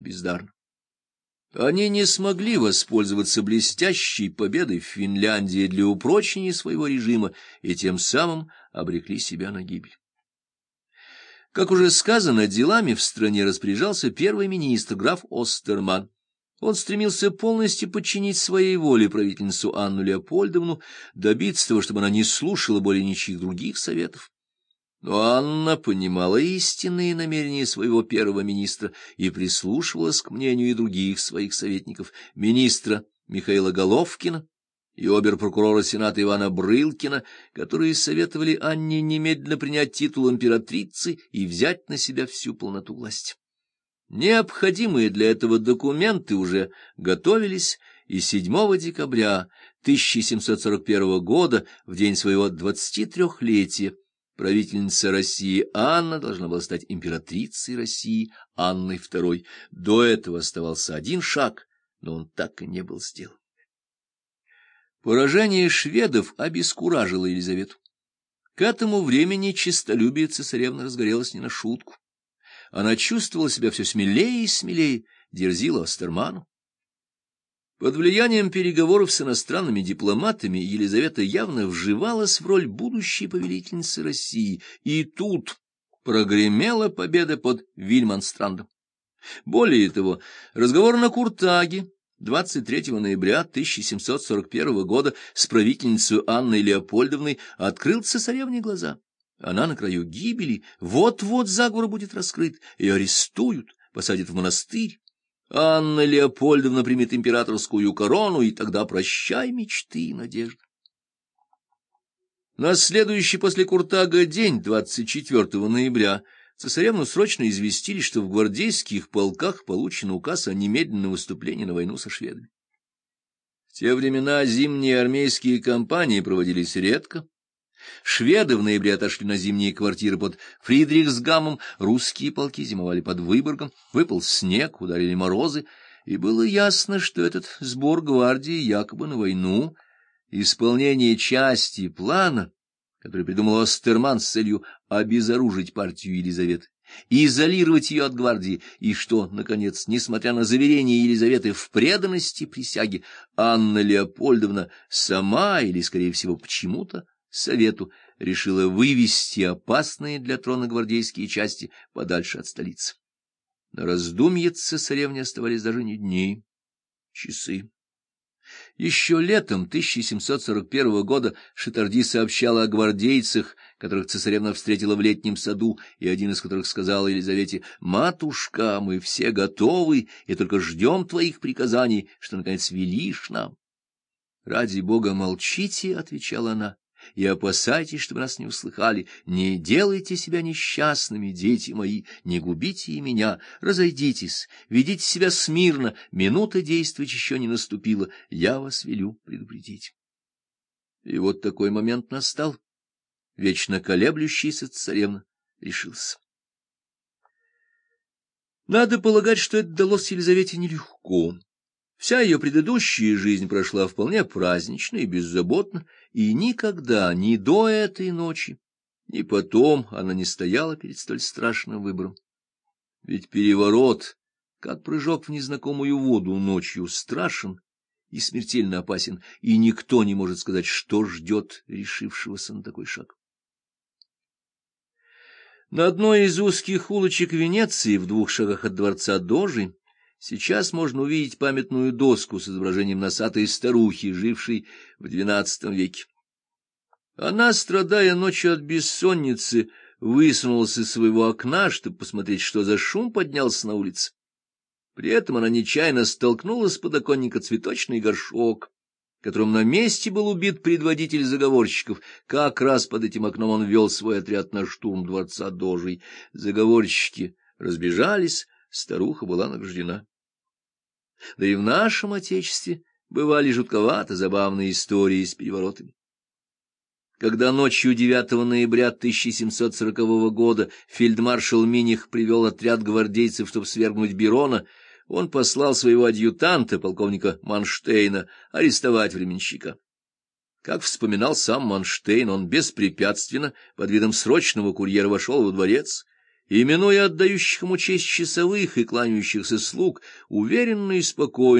бездарно. Они не смогли воспользоваться блестящей победой в Финляндии для упрочения своего режима и тем самым обрекли себя на гибель. Как уже сказано, делами в стране распоряжался первый министр граф Остерман. Он стремился полностью подчинить своей воле правительницу Анну Леопольдовну, добиться того, чтобы она не слушала более ничьих других советов. Но Анна понимала истинные намерения своего первого министра и прислушивалась к мнению и других своих советников, министра Михаила Головкина и обер-прокурора Сената Ивана Брылкина, которые советовали Анне немедленно принять титул императрицы и взять на себя всю полноту власти. Необходимые для этого документы уже готовились, и 7 декабря 1741 года, в день своего 23-летия, правительница России Анна должна была стать императрицей России Анной II. До этого оставался один шаг, но он так и не был сделан. Поражение шведов обескуражило Елизавету. К этому времени честолюбие цесаревны разгорелось не на шутку. Она чувствовала себя все смелее и смелее, дерзила Остерману. Под влиянием переговоров с иностранными дипломатами Елизавета явно вживалась в роль будущей повелительницы России, и тут прогремела победа под Вильманстрандом. Более того, разговор на Куртаге 23 ноября 1741 года с правительницей Анной Леопольдовной открыл цесаревне глаза. Она на краю гибели, вот-вот заговор будет раскрыт, ее арестуют, посадят в монастырь. Анна Леопольдовна примет императорскую корону, и тогда прощай мечты и надежды. На следующий после Куртага день, 24 ноября, цесаревну срочно известили, что в гвардейских полках получен указ о немедленном выступлении на войну со шведами. В те времена зимние армейские кампании проводились редко, Шведы в ноябре отошли на зимние квартиры под Фридрихсгамом, русские полки зимовали под Выборгом, выпал снег, ударили морозы, и было ясно, что этот сбор гвардии якобы на войну, исполнение части плана, который придумал Остерман с целью обезоружить партию Елизаветы, изолировать ее от гвардии, и что, наконец, несмотря на заверение Елизаветы в преданности присяге, Анна Леопольдовна сама, или, скорее всего, почему-то, Совету решила вывести опасные для трона гвардейские части подальше от столицы. На раздумье цесаревне оставались даже не дни, часы. Еще летом 1741 года Шитарди сообщала о гвардейцах, которых цесаревна встретила в летнем саду, и один из которых сказал Елизавете, «Матушка, мы все готовы, и только ждем твоих приказаний, что, наконец, велишь нам». «Ради бога, молчите», — отвечала она, и опасайтесь, чтобы нас не услыхали. Не делайте себя несчастными, дети мои, не губите и меня, разойдитесь, ведите себя смирно, минута действовать еще не наступила, я вас велю предупредить. И вот такой момент настал. Вечно колеблющийся царевна решился. Надо полагать, что это далось Елизавете нелегко. Вся ее предыдущая жизнь прошла вполне празднично и беззаботно, и никогда, ни до этой ночи, ни потом она не стояла перед столь страшным выбором. Ведь переворот, как прыжок в незнакомую воду ночью, страшен и смертельно опасен, и никто не может сказать, что ждет решившегося на такой шаг. На одной из узких улочек Венеции, в двух шагах от дворца Дожи, Сейчас можно увидеть памятную доску с изображением носатой старухи, жившей в XII веке. Она, страдая ночью от бессонницы, высунулась из своего окна, чтобы посмотреть, что за шум поднялся на улице. При этом она нечаянно столкнула с подоконника цветочный горшок, которым на месте был убит предводитель заговорщиков. Как раз под этим окном он вел свой отряд на штурм дворца Дожей. Заговорщики разбежались, старуха была награждена. Да и в нашем Отечестве бывали жутковато забавные истории с переворотами. Когда ночью 9 ноября 1740 года фельдмаршал Миних привел отряд гвардейцев, чтобы свергнуть Берона, он послал своего адъютанта, полковника Манштейна, арестовать временщика. Как вспоминал сам Манштейн, он беспрепятственно, под видом срочного курьера, вошел во дворец, Именуя отдающих ему честь часовых и кланяющихся слуг, уверенно и спокойно